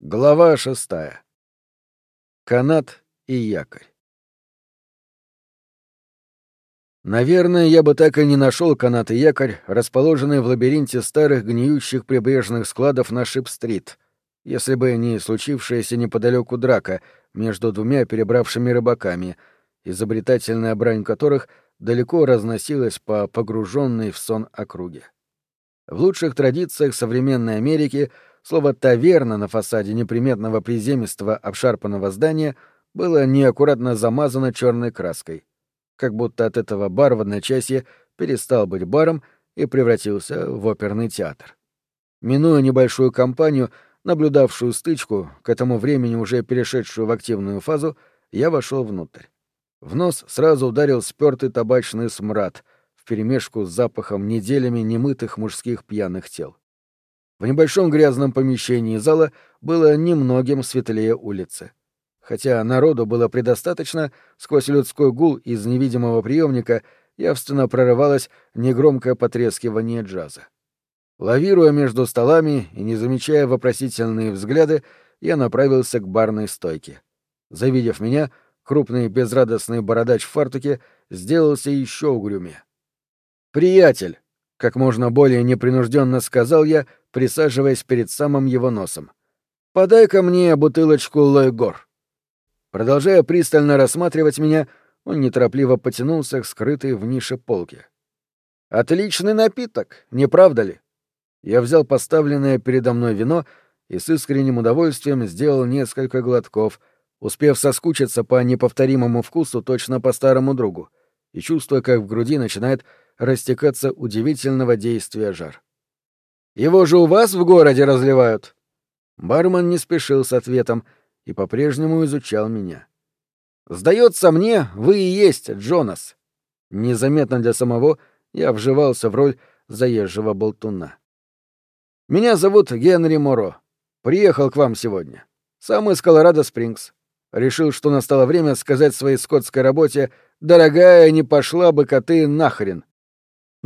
Глава шестая. Канат и якорь. Наверное, я бы так и не нашел канат и якорь, расположенный в лабиринте старых гниющих прибрежных складов на Шип-стрит, если бы не случившаяся неподалеку драка между двумя перебравшими рыбаками, изобретательная брань которых далеко разносилась по погруженной в сон округе. В лучших традициях современной Америки — Слово «таверна» на фасаде неприметного приземистого обшарпанного здания было неаккуратно замазано черной краской. Как будто от этого бар в одночасье перестал быть баром и превратился в оперный театр. Минуя небольшую компанию, наблюдавшую стычку, к этому времени уже перешедшую в активную фазу, я вошел внутрь. В нос сразу ударил спёртый табачный смрад вперемешку с запахом неделями немытых мужских пьяных тел. В небольшом грязном помещении зала было немногим светлее улицы. Хотя народу было предостаточно, сквозь людской гул из невидимого приемника явственно прорывалось негромкое потрескивание джаза. Лавируя между столами и не замечая вопросительные взгляды, я направился к барной стойке. Завидев меня, крупный безрадостный бородач в фартуке сделался еще угрюмее. «Приятель!» — как можно более непринужденно сказал я, присаживаясь перед самым его носом. «Подай-ка мне бутылочку Лойгор». Продолжая пристально рассматривать меня, он неторопливо потянулся к скрытой в нише полке. «Отличный напиток, не правда ли?» Я взял поставленное передо мной вино и с искренним удовольствием сделал несколько глотков, успев соскучиться по неповторимому вкусу точно по старому другу, и чувствуя, как в груди начинает растекаться удивительного действия жар. Его же у вас в городе разливают?» Бармен не спешил с ответом и по-прежнему изучал меня. «Сдается мне, вы и есть Джонас». Незаметно для самого я вживался в роль заезжего болтуна. «Меня зовут Генри Моро. Приехал к вам сегодня. Сам из Колорадо-Спрингс. Решил, что настало время сказать своей скотской работе «Дорогая, не пошла бы коты нахрен».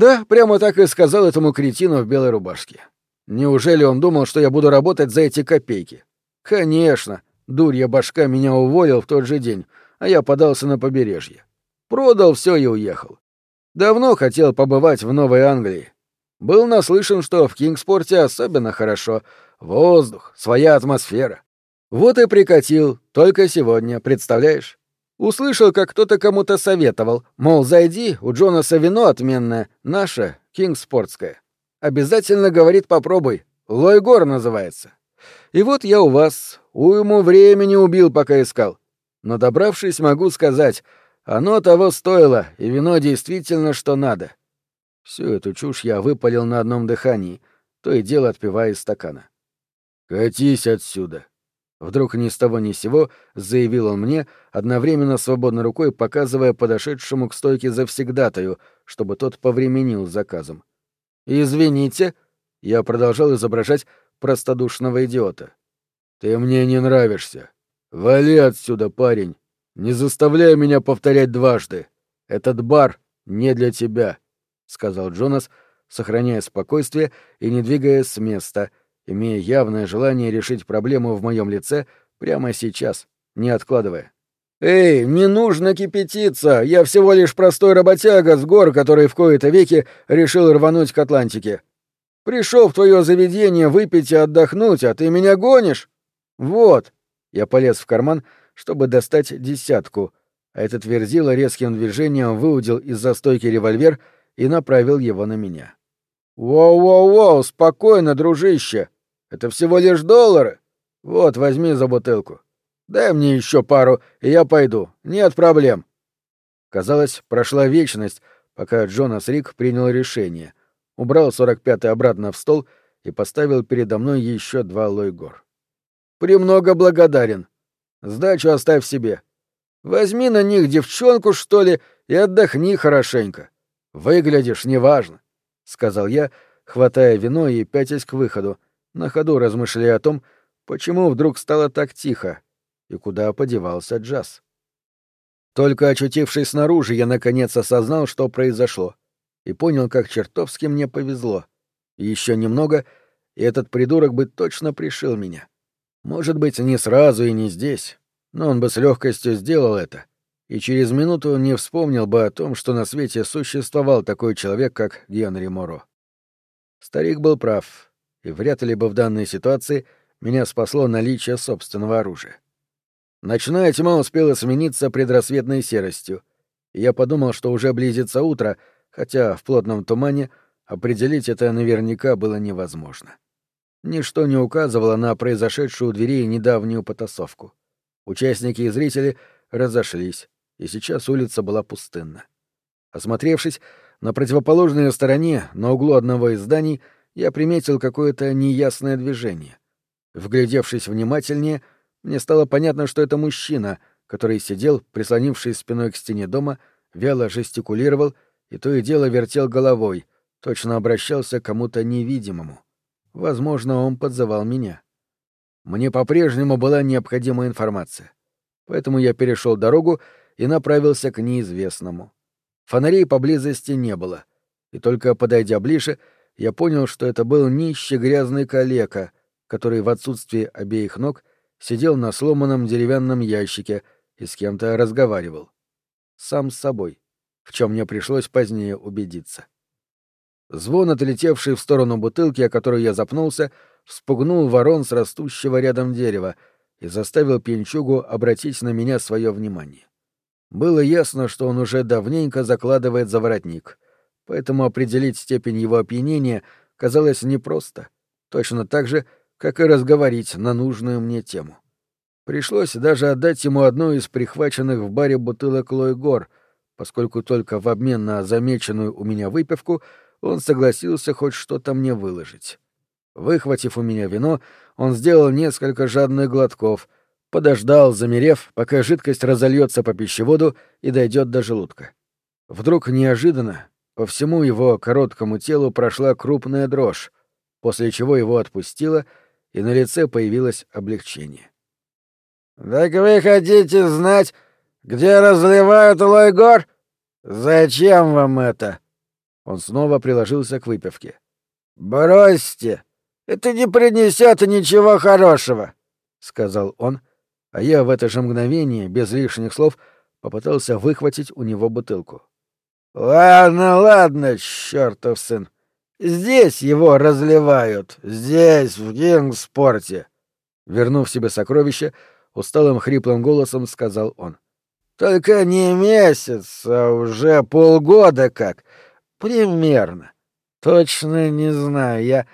Да, прямо так и сказал этому кретину в белой рубашке. Неужели он думал, что я буду работать за эти копейки? Конечно, дурья башка меня уволил в тот же день, а я подался на побережье. Продал все и уехал. Давно хотел побывать в Новой Англии. Был наслышан, что в Кингспорте особенно хорошо. Воздух, своя атмосфера. Вот и прикатил, только сегодня, представляешь? Услышал, как кто-то кому-то советовал, мол, зайди, у Джонаса вино отменное, наше, кингспортское. Обязательно, говорит, попробуй. Лойгор называется. И вот я у вас, уйму времени убил, пока искал. Но добравшись, могу сказать, оно того стоило, и вино действительно что надо. Всю эту чушь я выпалил на одном дыхании, то и дело отпивая из стакана. «Катись отсюда!» Вдруг ни с того ни сего заявил он мне, одновременно свободной рукой показывая подошедшему к стойке завсегдатаю, чтобы тот повременил заказом. «Извините», — я продолжал изображать простодушного идиота. «Ты мне не нравишься. Вали отсюда, парень. Не заставляй меня повторять дважды. Этот бар не для тебя», — сказал Джонас, сохраняя спокойствие и не двигаясь с места — имея явное желание решить проблему в моем лице прямо сейчас, не откладывая. «Эй, не нужно кипятиться! Я всего лишь простой работяга с гор, который в кои-то веки решил рвануть к Атлантике. Пришел в твое заведение выпить и отдохнуть, а ты меня гонишь? Вот!» Я полез в карман, чтобы достать десятку, а этот верзила резким движением выудил из застойки револьвер и направил его на меня. «Воу-воу-воу, спокойно, дружище! Это всего лишь доллары. Вот, возьми за бутылку. Дай мне еще пару, и я пойду. Нет проблем. Казалось, прошла вечность, пока Джонас Рик принял решение. Убрал 45-й обратно в стол и поставил передо мной еще два лойгор. «Премного благодарен. Сдачу оставь себе. Возьми на них девчонку, что ли, и отдохни хорошенько. Выглядишь неважно», — сказал я, хватая вино и пятясь к выходу, на ходу размышляя о том, почему вдруг стало так тихо и куда подевался джаз. Только очутившись снаружи, я наконец осознал, что произошло, и понял, как чертовски мне повезло. Еще немного, и этот придурок бы точно пришил меня. Может быть, не сразу и не здесь, но он бы с легкостью сделал это, и через минуту не вспомнил бы о том, что на свете существовал такой человек, как Генри Моро. Старик был прав, и вряд ли бы в данной ситуации меня спасло наличие собственного оружия. Ночная тьма успела смениться предрассветной серостью, и я подумал, что уже близится утро, хотя в плотном тумане определить это наверняка было невозможно. Ничто не указывало на произошедшую у дверей недавнюю потасовку. Участники и зрители разошлись, и сейчас улица была пустынна. Осмотревшись, на противоположной стороне, на углу одного из зданий, я приметил какое-то неясное движение. Вглядевшись внимательнее, мне стало понятно, что это мужчина, который сидел, прислонившись спиной к стене дома, вяло жестикулировал и то и дело вертел головой, точно обращался к кому-то невидимому. Возможно, он подзывал меня. Мне по-прежнему была необходима информация. Поэтому я перешел дорогу и направился к неизвестному. Фонарей поблизости не было, и только подойдя ближе, я понял, что это был нищий грязный калека, который в отсутствии обеих ног сидел на сломанном деревянном ящике и с кем-то разговаривал. Сам с собой, в чем мне пришлось позднее убедиться. Звон, отлетевший в сторону бутылки, о которой я запнулся, вспугнул ворон с растущего рядом дерева и заставил пьянчугу обратить на меня свое внимание. Было ясно, что он уже давненько закладывает за воротник, поэтому определить степень его опьянения казалось непросто, точно так же, как и разговорить на нужную мне тему. Пришлось даже отдать ему одну из прихваченных в баре бутылок Лойгор, поскольку только в обмен на замеченную у меня выпивку он согласился хоть что-то мне выложить. Выхватив у меня вино, он сделал несколько жадных глотков, подождал, замерев, пока жидкость разольется по пищеводу и дойдет до желудка. Вдруг неожиданно по всему его короткому телу прошла крупная дрожь, после чего его отпустило, и на лице появилось облегчение. «Так вы хотите знать, где разливают лойгор? Зачем вам это?» Он снова приложился к выпивке. «Бросьте! Это не принесет ничего хорошего!» — сказал он, а я в это же мгновение, без лишних слов, попытался выхватить у него бутылку. «Ладно, ладно, чертов сын. Здесь его разливают, здесь, в Кингспорте!» Вернув себе сокровище, усталым хриплым голосом сказал он. «Только не месяц, а уже полгода как. Примерно. Точно не знаю, я...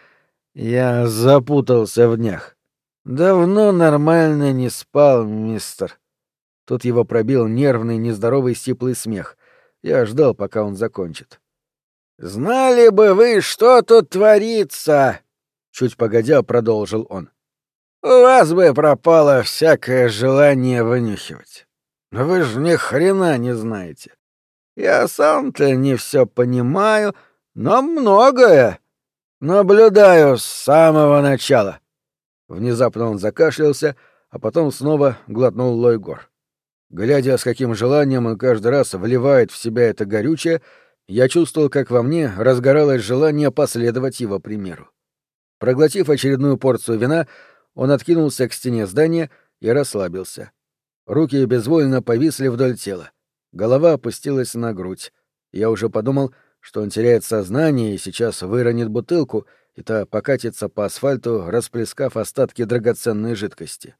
я запутался в днях. Давно нормально не спал, мистер. Тут его пробил нервный, нездоровый сиплый смех. Я ждал, пока он закончит. «Знали бы вы, что тут творится!» Чуть погодя, продолжил он. «У вас бы пропало всякое желание вынюхивать. Вы же ни хрена не знаете. Я сам-то не все понимаю, но многое. Наблюдаю с самого начала. Внезапно он закашлялся, а потом снова глотнул Лойгор. Глядя, с каким желанием он каждый раз вливает в себя это горючее, я чувствовал, как во мне разгоралось желание последовать его примеру. Проглотив очередную порцию вина, он откинулся к стене здания и расслабился. Руки безвольно повисли вдоль тела. Голова опустилась на грудь. Я уже подумал, что он теряет сознание и сейчас выронит бутылку, и та покатится по асфальту, расплескав остатки драгоценной жидкости.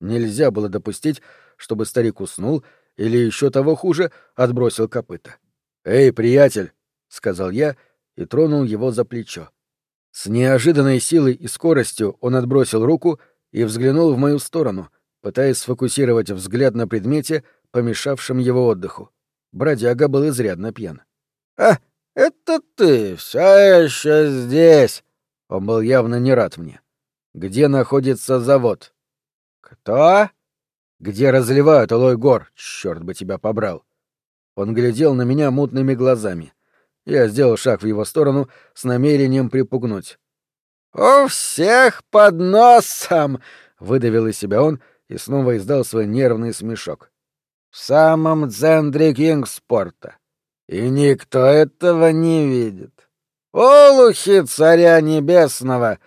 Нельзя было допустить, чтобы старик уснул или еще того хуже, отбросил копыта. «Эй, приятель!» — сказал я и тронул его за плечо. С неожиданной силой и скоростью он отбросил руку и взглянул в мою сторону, пытаясь сфокусировать взгляд на предмете, помешавшим его отдыху. Бродяга был изрядно пьян. «А, это ты все еще здесь!» Он был явно не рад мне. «Где находится завод?» «Кто?» «Где разливают алой гор? Черт бы тебя побрал!» Он глядел на меня мутными глазами. Я сделал шаг в его сторону с намерением припугнуть. «У всех под носом!» — выдавил из себя он и снова издал свой нервный смешок в самом центре Кингспорта. И никто этого не видит. Олухи царя небесного!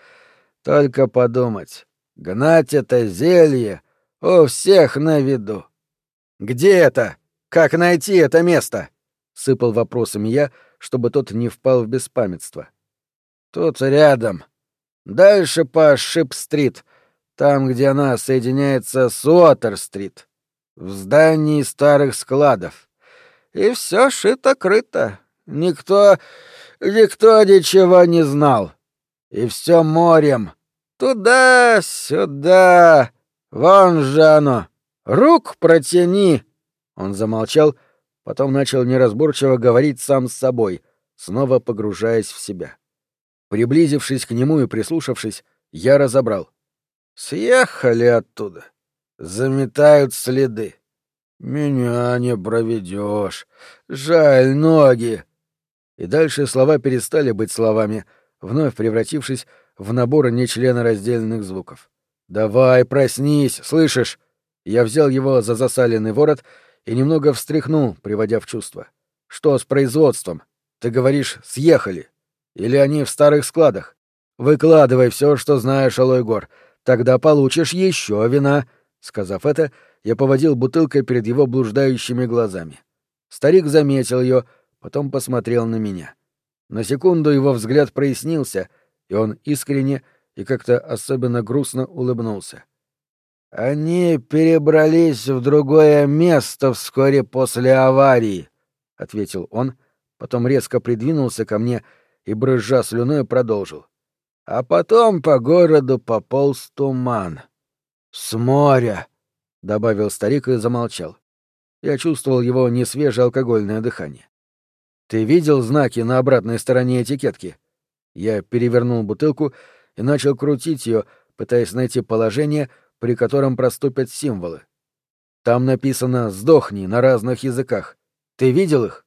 Только подумать. Гнать это зелье у всех на виду. «Где это? Как найти это место?» — сыпал вопросами я, чтобы тот не впал в беспамятство. «Тут рядом. Дальше по Шип-стрит, там, где она соединяется с Уотер-стрит, в здании старых складов. И все шито-крыто. Никто... никто ничего не знал. И все морем. Туда-сюда. Вон же оно. Рук протяни. Он замолчал, потом начал неразборчиво говорить сам с собой, снова погружаясь в себя. Приблизившись к нему и прислушавшись, я разобрал. Съехали оттуда. Заметают следы. Меня не проведешь. Жаль ноги. И дальше слова перестали быть словами, вновь превратившись в набор нечленораздельных звуков. «Давай, проснись, слышишь?» Я взял его за засаленный ворот и немного встряхнул, приводя в чувство. «Что с производством? Ты говоришь, съехали? Или они в старых складах? Выкладывай все, что знаешь, Алойгор. Тогда получишь еще вина». Сказав это, я поводил бутылкой перед его блуждающими глазами. Старик заметил ее, потом посмотрел на меня. На секунду его взгляд прояснился, и он искренне и как-то особенно грустно улыбнулся. «Они перебрались в другое место вскоре после аварии», — ответил он, потом резко придвинулся ко мне и, брызжа слюной, продолжил. «А потом по городу пополз туман. С моря», — добавил старик и замолчал. Я чувствовал его несвежее алкогольное дыхание. «Ты видел знаки на обратной стороне этикетки?» Я перевернул бутылку и начал крутить ее, пытаясь найти положение, при котором проступят символы. Там написано «Сдохни» на разных языках. Ты видел их?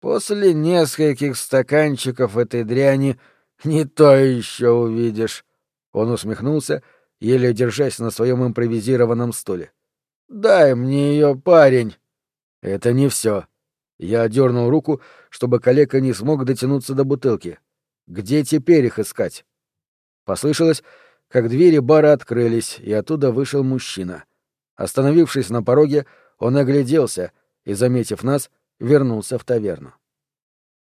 После нескольких стаканчиков этой дряни не то еще увидишь. Он усмехнулся, еле держась на своем импровизированном стуле. Дай мне ее, парень. Это не все. Я дернул руку, чтобы калека не смог дотянуться до бутылки. Где теперь их искать? Послышалось, как двери бара открылись, и оттуда вышел мужчина. Остановившись на пороге, он огляделся и, заметив нас, вернулся в таверну.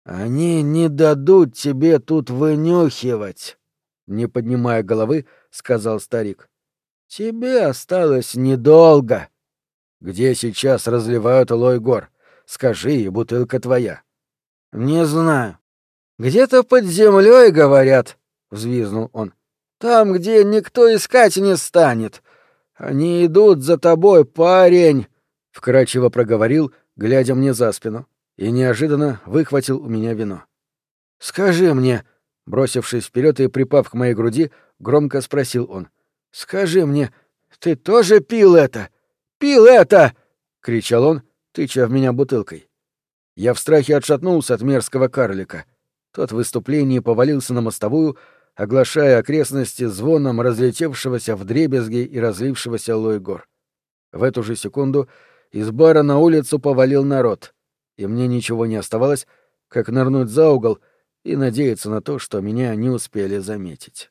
«Они не дадут тебе тут вынюхивать», — не поднимая головы, сказал старик. «Тебе осталось недолго». «Где сейчас разливают лой гор? Скажи, и бутылка твоя». «Не знаю. Где-то под землей говорят», — взвизнул он. Там, где никто искать не станет. Они идут за тобой, парень, — вкрадчиво проговорил, глядя мне за спину, и неожиданно выхватил у меня вино. «Скажи мне», — бросившись вперед и припав к моей груди, громко спросил он, — «скажи мне, ты тоже пил это? Пил это!» — кричал он, тыча в меня бутылкой. Я в страхе отшатнулся от мерзкого карлика. Тот в выступлении повалился на мостовую, оглашая окрестности звоном разлетевшегося в дребезги и разлившегося лой гор. В эту же секунду из бара на улицу повалил народ, и мне ничего не оставалось, как нырнуть за угол и надеяться на то, что меня не успели заметить.